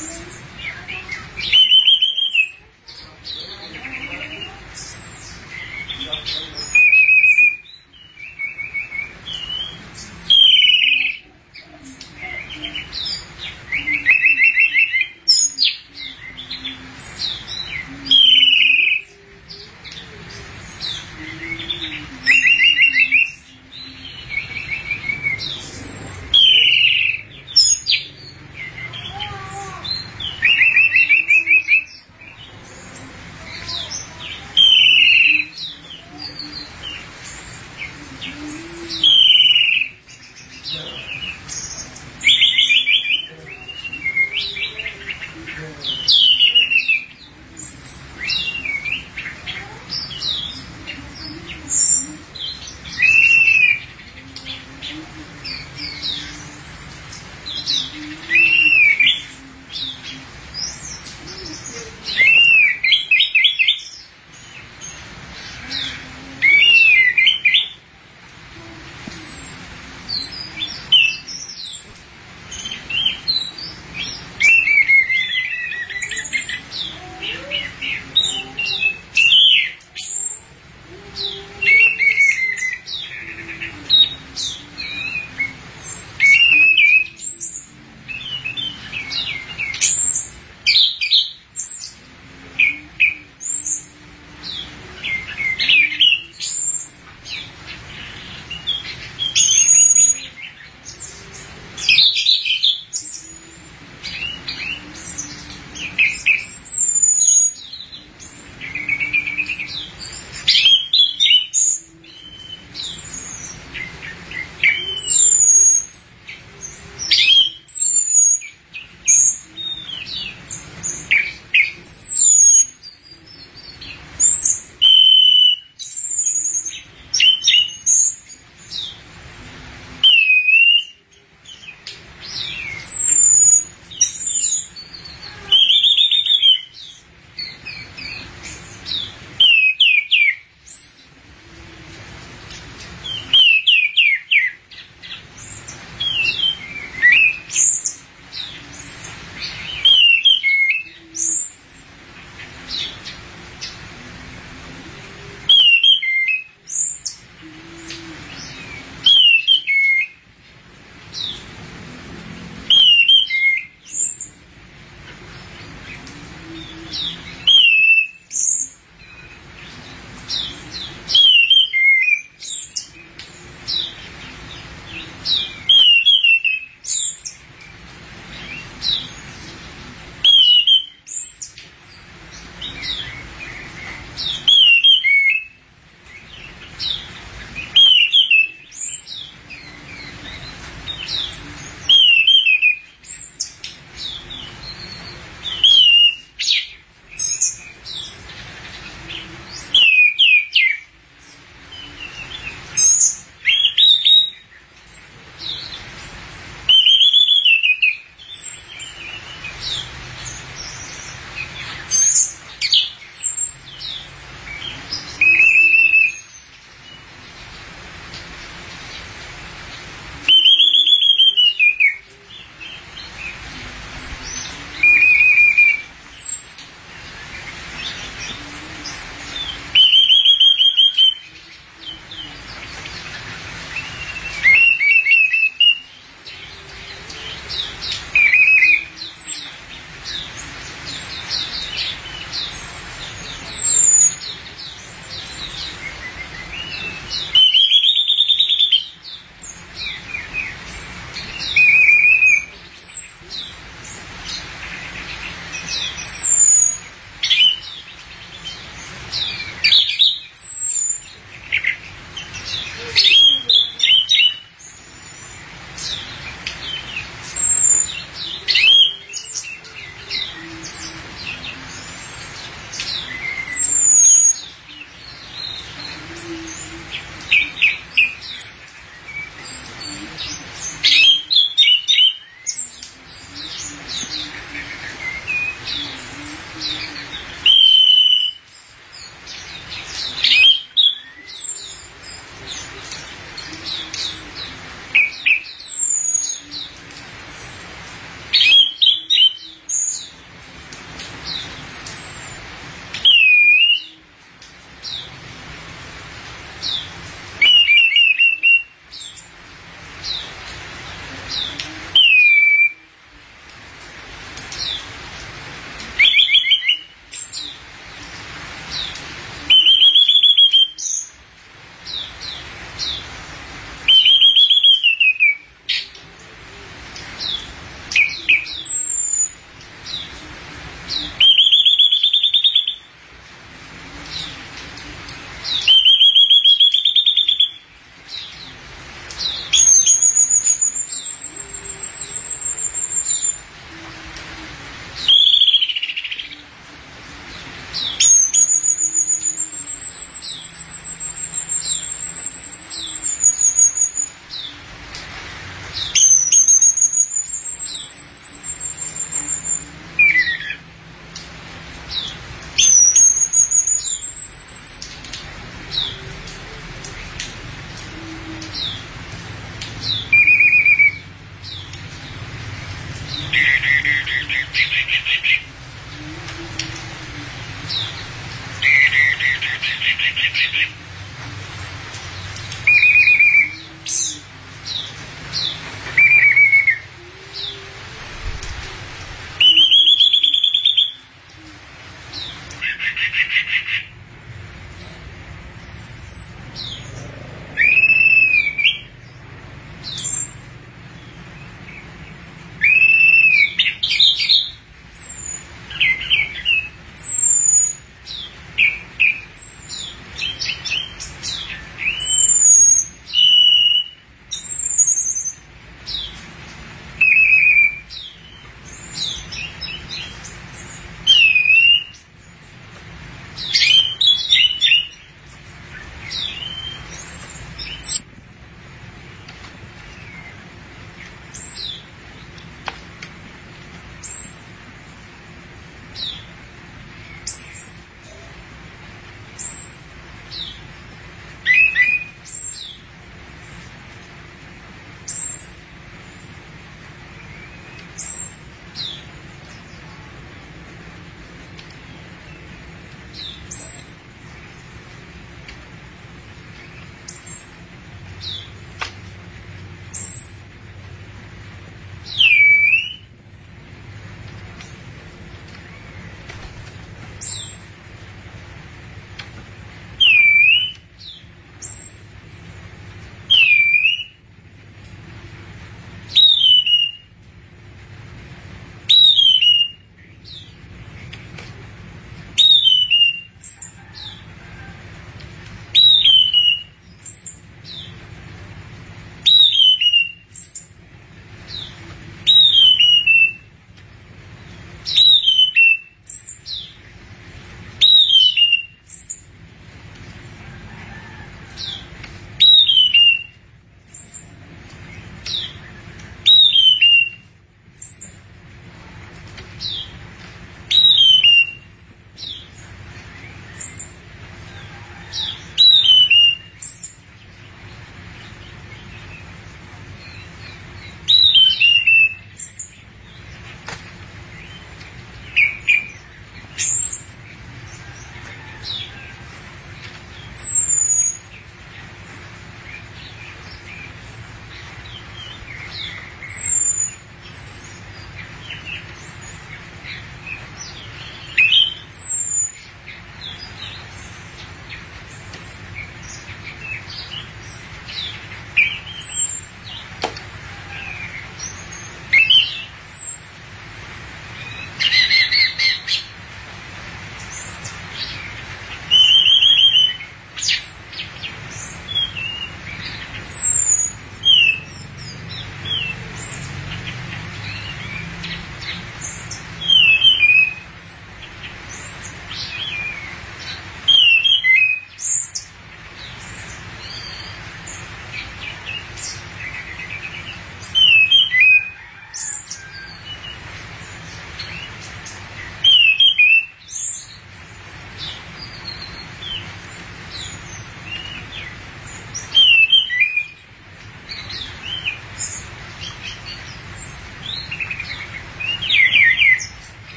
Yes.